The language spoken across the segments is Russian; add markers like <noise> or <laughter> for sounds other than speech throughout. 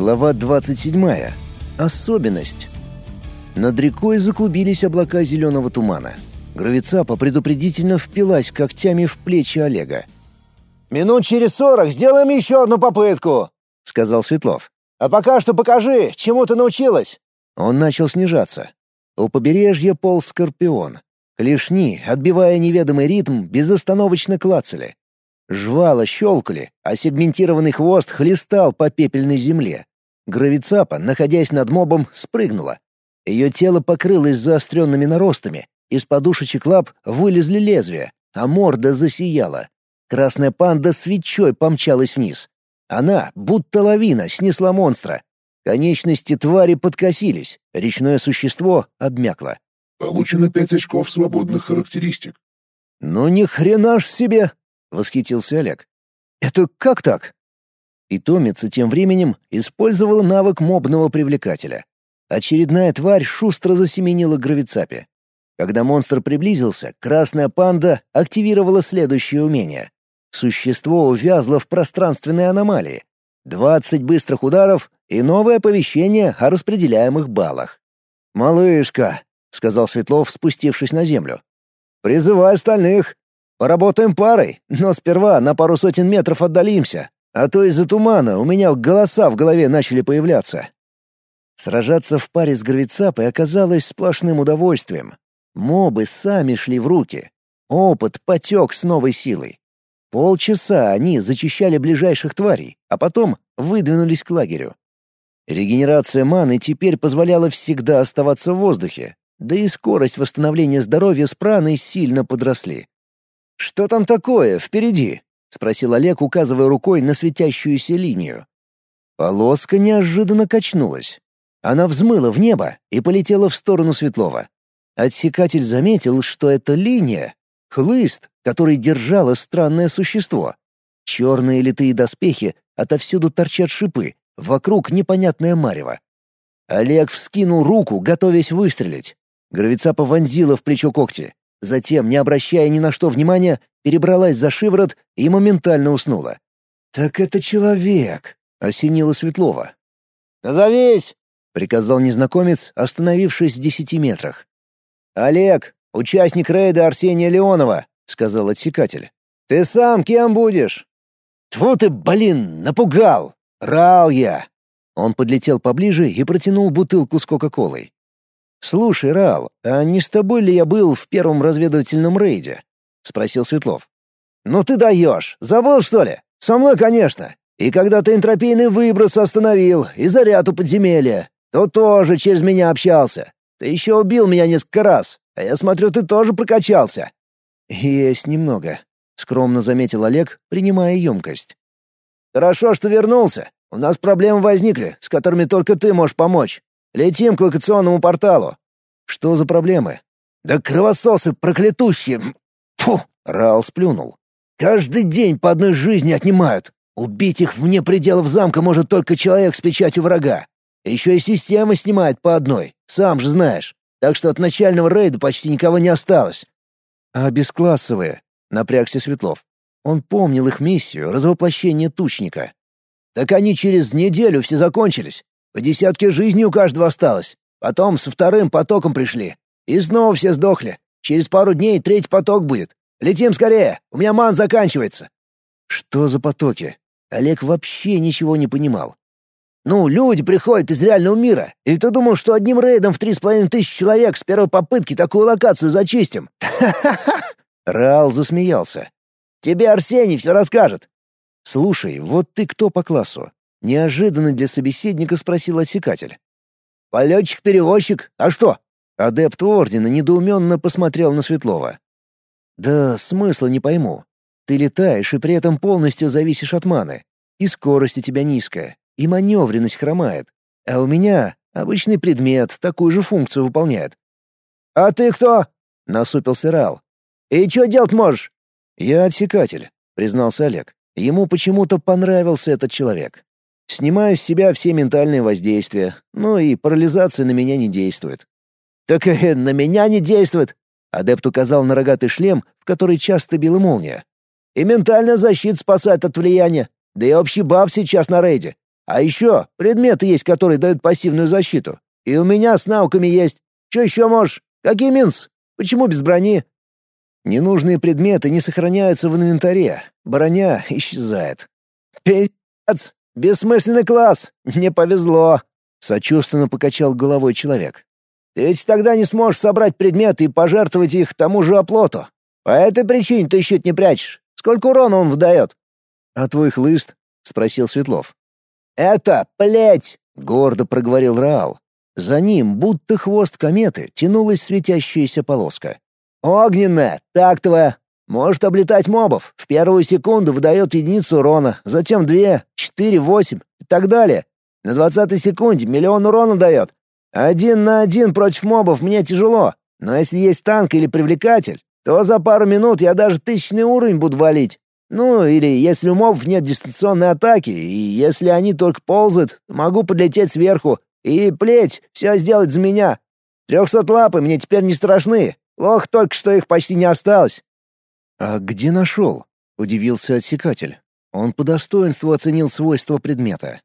Глава 27. Особенность. Над рекой заклубились облака зеленого тумана. Гравицапа предупредительно впилась когтями в плечи Олега. «Минут через сорок сделаем еще одну попытку», — сказал Светлов. «А пока что покажи, чему ты научилась». Он начал снижаться. У побережья полз скорпион. Клешни, отбивая неведомый ритм, безостановочно клацали. Жвала щелкали, а сегментированный хвост хлестал по пепельной земле. Гравицапа, находясь над мобом, спрыгнула. Ее тело покрылось заостренными наростами, из подушечек лап вылезли лезвия, а морда засияла. Красная панда свечой помчалась вниз. Она, будто лавина, снесла монстра. Конечности твари подкосились, речное существо обмякло. Получено пять очков свободных характеристик. «Ну ни хрена ж себе!» — восхитился Олег. «Это как так?» Питомица тем временем использовала навык мобного привлекателя. Очередная тварь шустро засеменила гравицапе. Когда монстр приблизился, красная панда активировала следующее умение. Существо увязло в пространственной аномалии. Двадцать быстрых ударов и новое оповещение о распределяемых баллах. «Малышка», — сказал Светлов, спустившись на землю. «Призывай остальных. Поработаем парой, но сперва на пару сотен метров отдалимся, а то из-за тумана у меня голоса в голове начали появляться. Сражаться в паре с гравицапой оказалось сплошным удовольствием. Мобы сами шли в руки. Опыт потек с новой силой. Полчаса они зачищали ближайших тварей, а потом выдвинулись к лагерю. Регенерация маны теперь позволяла всегда оставаться в воздухе, да и скорость восстановления здоровья с праной сильно подросли. «Что там такое впереди?» — спросил Олег, указывая рукой на светящуюся линию. Полоска неожиданно качнулась. Она взмыла в небо и полетела в сторону Светлова. Отсекатель заметил, что эта линия — хлыст, который держало странное существо. Черные литые доспехи, отовсюду торчат шипы, вокруг непонятное марево. Олег вскинул руку, готовясь выстрелить. Гравицапа вонзила в плечо когти. Затем, не обращая ни на что внимания, перебралась за шиворот и моментально уснула. «Так это человек!» — осенило Светлова. «Назовись!» — приказал незнакомец, остановившись в десяти метрах. «Олег, участник рейда Арсения Леонова», — сказал отсекатель. «Ты сам кем будешь?» «Тьфу ты, блин, напугал! Рал я!» Он подлетел поближе и протянул бутылку с Кока-Колой. «Слушай, Рал, а не с тобой ли я был в первом разведывательном рейде?» — спросил Светлов. «Ну ты даешь! Забыл, что ли? Со мной, конечно. И когда ты энтропийный выброс остановил и заряд у подземелья, то тоже через меня общался. Ты еще убил меня несколько раз, а я смотрю, ты тоже прокачался». «Есть немного», — скромно заметил Олег, принимая емкость. «Хорошо, что вернулся. У нас проблемы возникли, с которыми только ты можешь помочь. Летим к локационному порталу. Что за проблемы? Да кровососы проклятущие. Фу, Рал сплюнул. Каждый день по одной жизни отнимают. Убить их вне пределов замка может только человек с печатью врага. Еще и система снимает по одной, сам же знаешь. Так что от начального рейда почти никого не осталось. А бесклассовые? Напрягся Светлов. Он помнил их миссию — развоплощение тучника. Так они через неделю все закончились. По десятке жизней у каждого осталось. Потом со вторым потоком пришли. И снова все сдохли. Через пару дней третий поток будет. Летим скорее, у меня ман заканчивается». «Что за потоки?» Олег вообще ничего не понимал. «Ну, люди приходят из реального мира. Или ты думал, что одним рейдом в три с половиной тысячи человек с первой попытки такую локацию зачистим?» <laughs> Раал засмеялся. «Тебе Арсений все расскажет». «Слушай, вот ты кто по классу? Неожиданно для собеседника спросил отсекатель. «Полетчик-перевозчик? А что?» Адепт Ордена недоуменно посмотрел на Светлова. «Да смысла не пойму. Ты летаешь и при этом полностью зависишь от маны. И скорость у тебя низкая, и маневренность хромает. А у меня обычный предмет такую же функцию выполняет». «А ты кто?» — насупился Рал. «И что делать можешь?» «Я отсекатель», — признался Олег. Ему почему-то понравился этот человек. Снимаю с себя все ментальные воздействия, ну и парализация на меня не действует. «Так э, на меня не действует!» Адепт указал на рогатый шлем, в который часто била молния. «И ментальная защита спасает от влияния, да и общий баф сейчас на рейде. А еще предметы есть, которые дают пассивную защиту. И у меня с науками есть. Че еще можешь? Какие минус? Почему без брони?» Ненужные предметы не сохраняются в инвентаре. Броня исчезает. «Пиздец! Бессмысленный класс! Не повезло!» Сочувственно покачал головой человек. «Ты ведь тогда не сможешь собрать предметы и пожертвовать их тому же оплоту. По этой причине ты щит не прячешь. Сколько урона он вдает?» «А твой хлыст?» — спросил Светлов. «Это плеть!» — гордо проговорил Раал. За ним, будто хвост кометы, тянулась светящаяся полоска. «Огненная, тактовая. Может облетать мобов. В первую секунду выдает единицу урона, затем две, четыре, восемь и так далее. На двадцатой секунде миллион урона дает. Один на один против мобов мне тяжело, но если есть танк или привлекатель, то за пару минут я даже тысячный уровень буду валить. Ну, или если у мобов нет дистанционной атаки, и если они только ползают, могу подлететь сверху и плеть, все сделать за меня. Трехсот лапы мне теперь не страшны. Плохо только, что их почти не осталось. «А где нашел?» — удивился отсекатель. Он по достоинству оценил свойства предмета.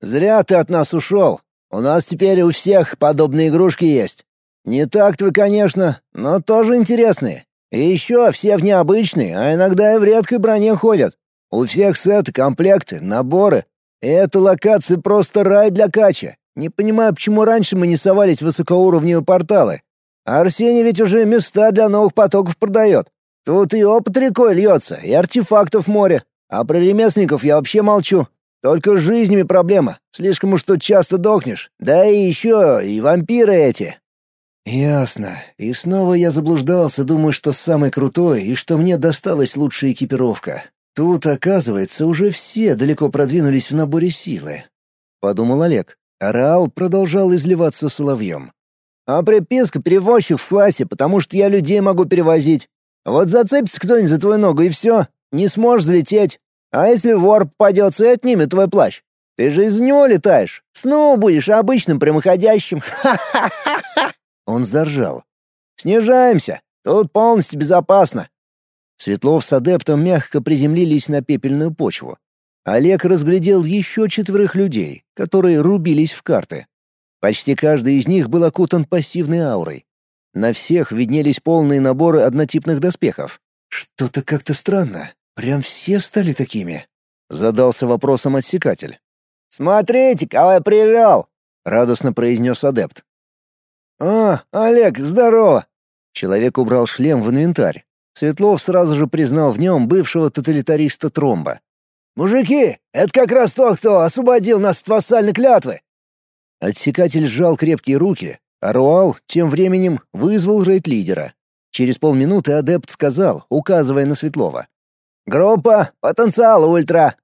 «Зря ты от нас ушел. У нас теперь у всех подобные игрушки есть. Не так вы, конечно, но тоже интересные. И еще все в необычной, а иногда и в редкой броне ходят. У всех сеты, комплекты, наборы. И эта локация просто рай для кача. Не понимаю, почему раньше мы не совались в высокоуровневые порталы. Арсений ведь уже места для новых потоков продает. Тут и опыт рекой льется, и артефактов море. А про ремесленников я вообще молчу. Только с жизнями проблема. Слишком уж тут часто дохнешь. Да и еще и вампиры эти. Ясно. И снова я заблуждался, думая, что самый крутой и что мне досталась лучшая экипировка. Тут, оказывается, уже все далеко продвинулись в наборе силы. Подумал Олег. Араал продолжал изливаться соловьем. «А приписка перевозчик в классе, потому что я людей могу перевозить. Вот зацепится кто-нибудь за твою ногу, и все. Не сможешь взлететь. А если вор попадется и отнимет твой плащ? Ты же из него летаешь. Снова будешь обычным прямоходящим. <laughs> Ха-ха-ха-ха!» Он заржал. «Снижаемся. Тут полностью безопасно». Светлов с адептом мягко приземлились на пепельную почву. Олег разглядел еще четверых людей, которые рубились в карты. Почти каждый из них был окутан пассивной аурой. На всех виднелись полные наборы однотипных доспехов. Что-то как-то странно. Прям все стали такими. Задался вопросом отсекатель. «Смотрите, кого я привел!» — радостно произнес адепт. «А, Олег, здорово!» Человек убрал шлем в инвентарь. Светлов сразу же признал в нем бывшего тоталитариста Тромба. «Мужики, это как раз тот, кто освободил нас от вассальной клятвы!» Отсекатель сжал крепкие руки, а Руал тем временем вызвал рейд-лидера. Через полминуты адепт сказал, указывая на Светлова. «Группа, потенциал ультра!»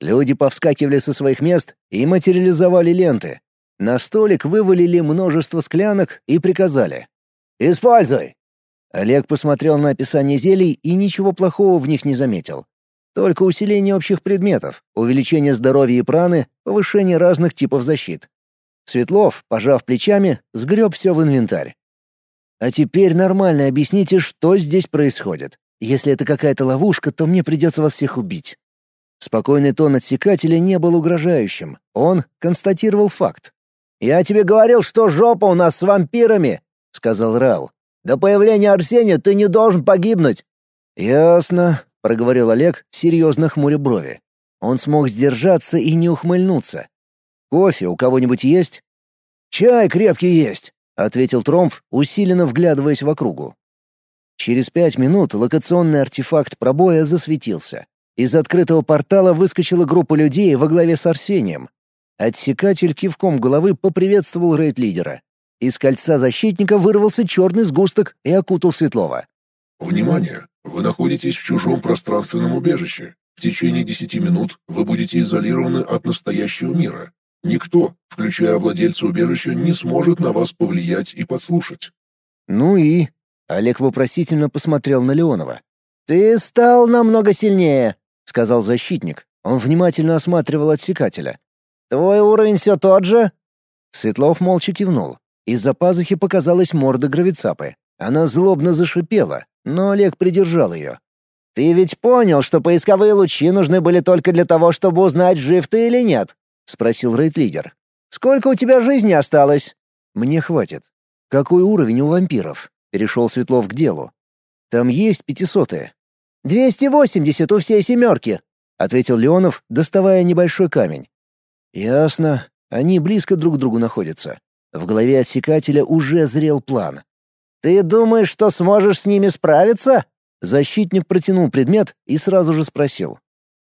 Люди повскакивали со своих мест и материализовали ленты. На столик вывалили множество склянок и приказали. «Используй!» Олег посмотрел на описание зелий и ничего плохого в них не заметил. Только усиление общих предметов, увеличение здоровья и праны, повышение разных типов защит. Светлов, пожав плечами, сгреб все в инвентарь. «А теперь нормально объясните, что здесь происходит. Если это какая-то ловушка, то мне придется вас всех убить». Спокойный тон отсекателя не был угрожающим. Он констатировал факт. «Я тебе говорил, что жопа у нас с вампирами», — сказал Рал. «До появления Арсения ты не должен погибнуть». «Ясно», — проговорил Олег, серьезно хмуря брови. Он смог сдержаться и не ухмыльнуться. «Кофе у кого-нибудь есть?» «Чай крепкий есть», — ответил Тромф, усиленно вглядываясь в округу. Через пять минут локационный артефакт пробоя засветился. Из открытого портала выскочила группа людей во главе с Арсением. Отсекатель кивком головы поприветствовал рейд-лидера. Из кольца защитника вырвался черный сгусток и окутал Светлова. «Внимание! Вы находитесь в чужом пространственном убежище. В течение десяти минут вы будете изолированы от настоящего мира. Никто, включая владельца убежища, не сможет на вас повлиять и подслушать». «Ну и?» Олег вопросительно посмотрел на Леонова. «Ты стал намного сильнее», — сказал защитник. Он внимательно осматривал отсекателя. «Твой уровень все тот же?» Светлов молча кивнул. Из-за пазухи показалась морда гравицапы. Она злобно зашипела, но Олег придержал ее. «Ты ведь понял, что поисковые лучи нужны были только для того, чтобы узнать, жив ты или нет?» — спросил рейд-лидер. «Сколько у тебя жизни осталось?» «Мне хватит. Какой уровень у вампиров?» Перешел Светлов к делу. «Там есть пятисотые». «Двести восемьдесят у всей семерки», — ответил Леонов, доставая небольшой камень. «Ясно. Они близко друг к другу находятся. В голове отсекателя уже зрел план. «Ты думаешь, что сможешь с ними справиться?» Защитник протянул предмет и сразу же спросил.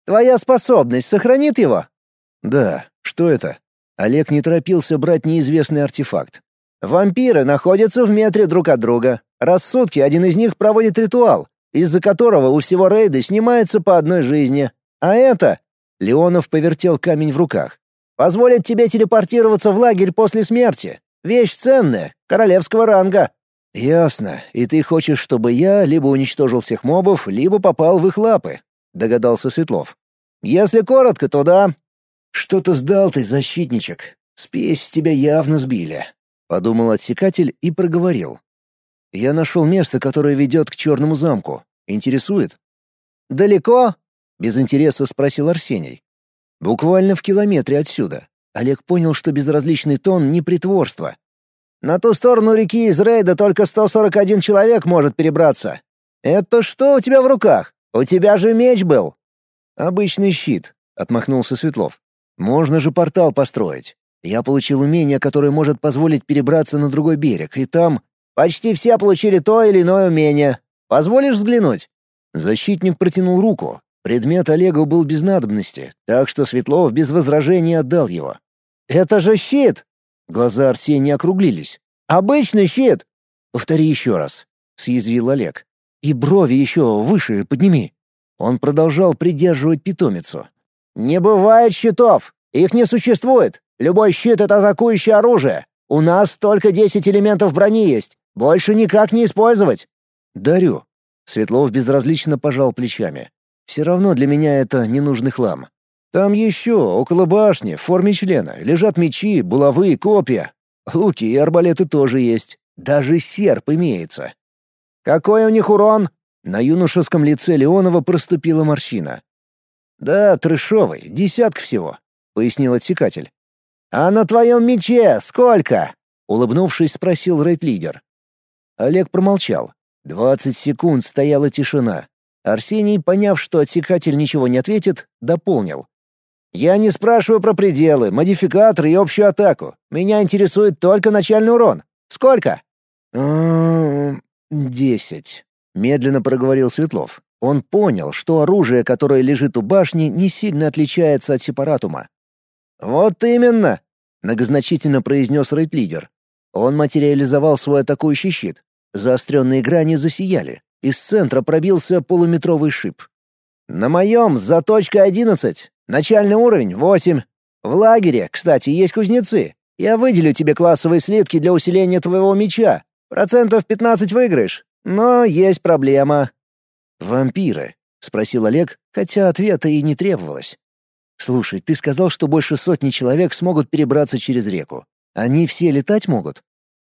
«Твоя способность сохранит его?» «Да. Что это?» Олег не торопился брать неизвестный артефакт. «Вампиры находятся в метре друг от друга. Раз в сутки один из них проводит ритуал, из-за которого у всего рейда снимается по одной жизни. А это...» Леонов повертел камень в руках. «Позволит тебе телепортироваться в лагерь после смерти. Вещь ценная, королевского ранга. «Ясно. И ты хочешь, чтобы я либо уничтожил всех мобов, либо попал в их лапы?» — догадался Светлов. «Если коротко, то да». «Что-то сдал ты, защитничек. Спесь тебя явно сбили», — подумал отсекатель и проговорил. «Я нашел место, которое ведет к Черному замку. Интересует?» «Далеко?» — без интереса спросил Арсений. «Буквально в километре отсюда». Олег понял, что безразличный тон — не притворство, на ту сторону реки из рейда только 141 человек может перебраться. Это что у тебя в руках? У тебя же меч был. Обычный щит, отмахнулся Светлов. Можно же портал построить. Я получил умение, которое может позволить перебраться на другой берег, и там почти все получили то или иное умение. Позволишь взглянуть? Защитник протянул руку. Предмет Олегу был без надобности, так что Светлов без возражений отдал его. «Это же щит!» Глаза Арсения округлились. «Обычный щит!» «Повтори еще раз», — съязвил Олег. «И брови еще выше подними». Он продолжал придерживать питомицу. «Не бывает щитов! Их не существует! Любой щит — это атакующее оружие! У нас только десять элементов брони есть! Больше никак не использовать!» «Дарю». Светлов безразлично пожал плечами. «Все равно для меня это ненужный хлам. Там еще, около башни, в форме члена, лежат мечи, булавы, копья. Луки и арбалеты тоже есть. Даже серп имеется. Какой у них урон? На юношеском лице Леонова проступила морщина. «Да, трешовый, десятка всего», — пояснил отсекатель. «А на твоем мече сколько?» — улыбнувшись, спросил рейд-лидер. Олег промолчал. Двадцать секунд стояла тишина. Арсений, поняв, что отсекатель ничего не ответит, дополнил. Я не спрашиваю про пределы, модификаторы и общую атаку. Меня интересует только начальный урон. Сколько? «Десять», — медленно проговорил Светлов. Он понял, что оружие, которое лежит у башни, не сильно отличается от сепаратума. «Вот именно», — многозначительно произнес рейд-лидер. Он материализовал свой атакующий щит. Заостренные грани засияли. Из центра пробился полуметровый шип. «На моем заточка одиннадцать. Начальный уровень — восемь. В лагере, кстати, есть кузнецы. Я выделю тебе классовые слитки для усиления твоего меча. Процентов пятнадцать выиграешь. Но есть проблема». «Вампиры?» — спросил Олег, хотя ответа и не требовалось. «Слушай, ты сказал, что больше сотни человек смогут перебраться через реку. Они все летать могут?»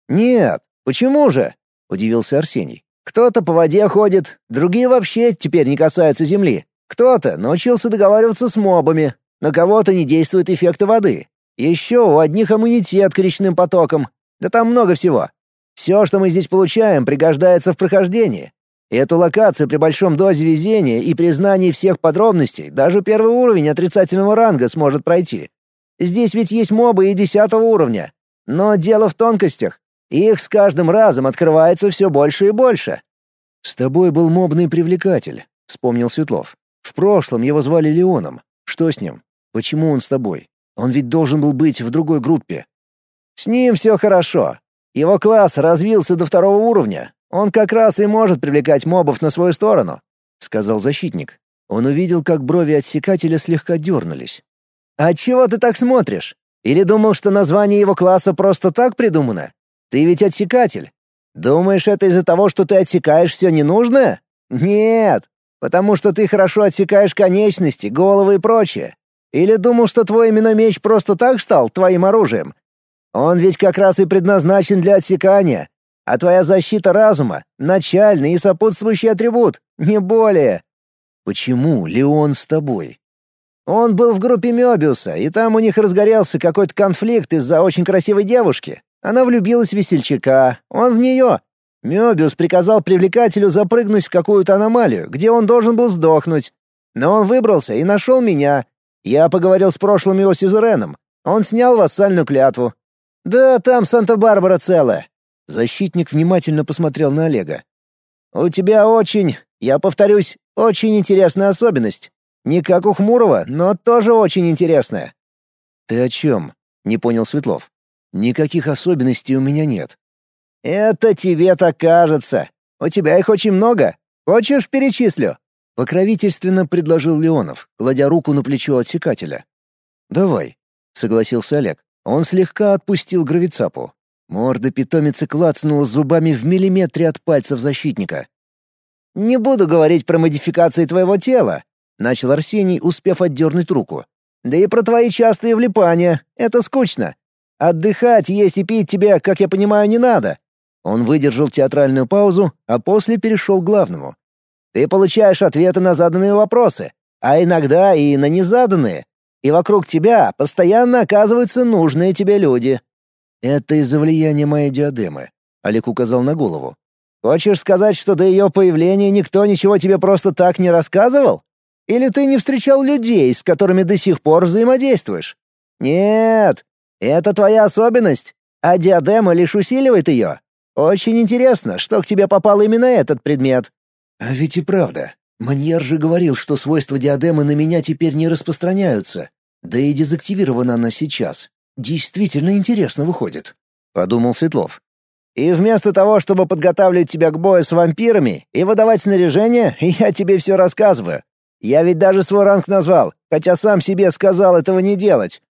«Нет, почему же?» — удивился Арсений. «Кто-то по воде ходит, другие вообще теперь не касаются земли. Кто-то научился договариваться с мобами, на кого-то не действует эффекты воды. Еще у одних иммунитет к речным потокам. Да там много всего. Все, что мы здесь получаем, пригождается в прохождении. Эту локацию при большом дозе везения и признании всех подробностей даже первый уровень отрицательного ранга сможет пройти. Здесь ведь есть мобы и десятого уровня. Но дело в тонкостях. Их с каждым разом открывается все больше и больше. «С тобой был мобный привлекатель», — вспомнил Светлов. В прошлом его звали Леоном. Что с ним? Почему он с тобой? Он ведь должен был быть в другой группе. С ним все хорошо. Его класс развился до второго уровня. Он как раз и может привлекать мобов на свою сторону», — сказал защитник. Он увидел, как брови отсекателя слегка дернулись. «А чего ты так смотришь? Или думал, что название его класса просто так придумано? Ты ведь отсекатель. Думаешь, это из-за того, что ты отсекаешь все ненужное? Нет, Потому что ты хорошо отсекаешь конечности, головы и прочее. Или думал, что твой именной меч просто так стал твоим оружием? Он ведь как раз и предназначен для отсекания. А твоя защита разума — начальный и сопутствующий атрибут, не более. Почему Леон с тобой? Он был в группе Мёбиуса, и там у них разгорелся какой-то конфликт из-за очень красивой девушки. Она влюбилась в весельчака, он в нее. Мёбиус приказал привлекателю запрыгнуть в какую-то аномалию, где он должен был сдохнуть. Но он выбрался и нашел меня. Я поговорил с прошлым его сюзереном. Он снял вассальную клятву. Да, там Санта-Барбара целая. Защитник внимательно посмотрел на Олега. У тебя очень, я повторюсь, очень интересная особенность. Не как у Хмурого, но тоже очень интересная. Ты о чем? Не понял Светлов. Никаких особенностей у меня нет. Это тебе так кажется. У тебя их очень много. Хочешь, перечислю? Покровительственно предложил Леонов, кладя руку на плечо отсекателя. «Давай», — согласился Олег. Он слегка отпустил гравицапу. Морда питомицы клацнула зубами в миллиметре от пальцев защитника. «Не буду говорить про модификации твоего тела», — начал Арсений, успев отдернуть руку. «Да и про твои частые влипания. Это скучно. Отдыхать, есть и пить тебе, как я понимаю, не надо». Он выдержал театральную паузу, а после перешел к главному. Ты получаешь ответы на заданные вопросы, а иногда и на незаданные. И вокруг тебя постоянно оказываются нужные тебе люди. Это из-за влияния моей диадемы, Олег указал на голову. Хочешь сказать, что до ее появления никто ничего тебе просто так не рассказывал? Или ты не встречал людей, с которыми до сих пор взаимодействуешь? Нет, это твоя особенность, а диадема лишь усиливает ее. Очень интересно, что к тебе попал именно этот предмет. А ведь и правда. Маньяр же говорил, что свойства диадемы на меня теперь не распространяются. Да и дезактивирована она сейчас. Действительно интересно выходит, подумал Светлов. И вместо того, чтобы подготавливать тебя к бою с вампирами и выдавать снаряжение, <laughs> я тебе все рассказываю. Я ведь даже свой ранг назвал, хотя сам себе сказал этого не делать.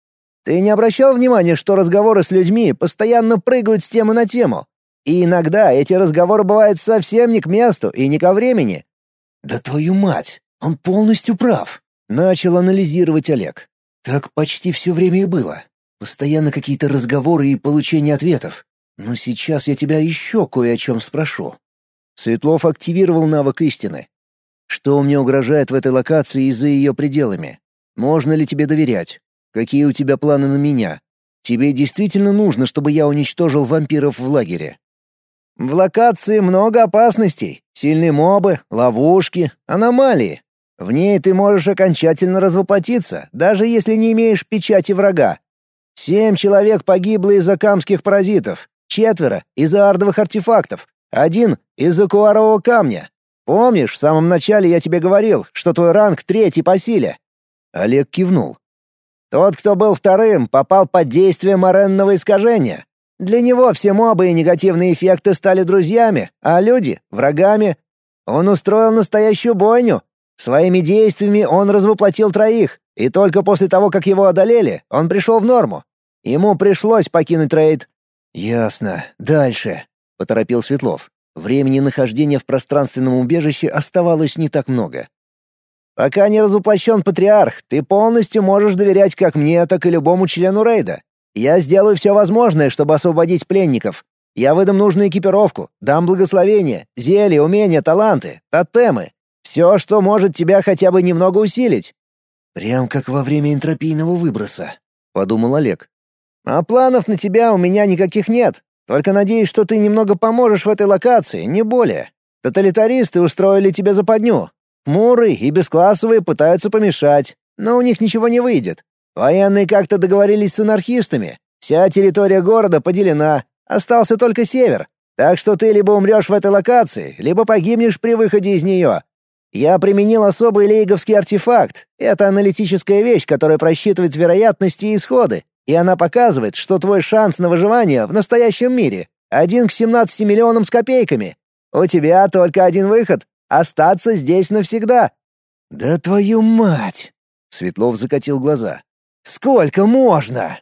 Ты не обращал внимания, что разговоры с людьми постоянно прыгают с темы на тему? И иногда эти разговоры бывают совсем не к месту и не ко времени. Да твою мать, он полностью прав. Начал анализировать Олег. Так почти все время и было. Постоянно какие-то разговоры и получение ответов. Но сейчас я тебя еще кое о чем спрошу. Светлов активировал навык истины. Что мне угрожает в этой локации и за ее пределами? Можно ли тебе доверять? Какие у тебя планы на меня? Тебе действительно нужно, чтобы я уничтожил вампиров в лагере? В локации много опасностей. Сильные мобы, ловушки, аномалии. В ней ты можешь окончательно развоплотиться, даже если не имеешь печати врага. Семь человек погибло из-за камских паразитов, четверо — из-за ардовых артефактов, один — из-за куарового камня. Помнишь, в самом начале я тебе говорил, что твой ранг третий по силе?» Олег кивнул. «Тот, кто был вторым, попал под действие моренного искажения. Для него все мобы и негативные эффекты стали друзьями, а люди — врагами. Он устроил настоящую бойню. Своими действиями он развоплотил троих, и только после того, как его одолели, он пришел в норму. Ему пришлось покинуть рейд. «Ясно. Дальше», — поторопил Светлов. Времени нахождения в пространственном убежище оставалось не так много. «Пока не разоплощен патриарх, ты полностью можешь доверять как мне, так и любому члену рейда. Я сделаю все возможное, чтобы освободить пленников. Я выдам нужную экипировку, дам благословение, зелья, умения, таланты, тотемы. Все, что может тебя хотя бы немного усилить». «Прям как во время энтропийного выброса», — подумал Олег. «А планов на тебя у меня никаких нет. Только надеюсь, что ты немного поможешь в этой локации, не более. Тоталитаристы устроили тебе западню. Муры и бесклассовые пытаются помешать, но у них ничего не выйдет. Военные как-то договорились с анархистами. Вся территория города поделена, остался только север. Так что ты либо умрешь в этой локации, либо погибнешь при выходе из нее. Я применил особый лейговский артефакт. Это аналитическая вещь, которая просчитывает вероятности и исходы, и она показывает, что твой шанс на выживание в настоящем мире один к 17 миллионам с копейками. У тебя только один выход — остаться здесь навсегда». «Да твою мать!» — Светлов закатил глаза. Сколько можно?»